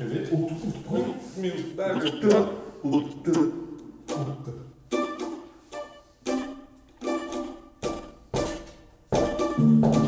Evet. Ut, ut, ut. Utmuyor. Uttu. Uttu. Uttu. Uttu.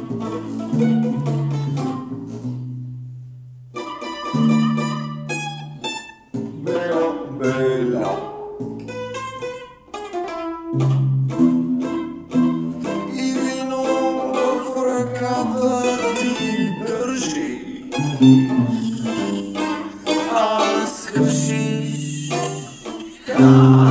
bella. I vino frecata ti drži, a skočiš. Ah.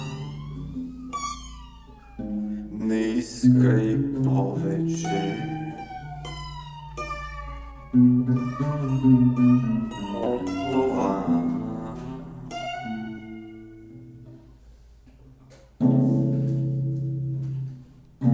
niskiej powyczy. Thank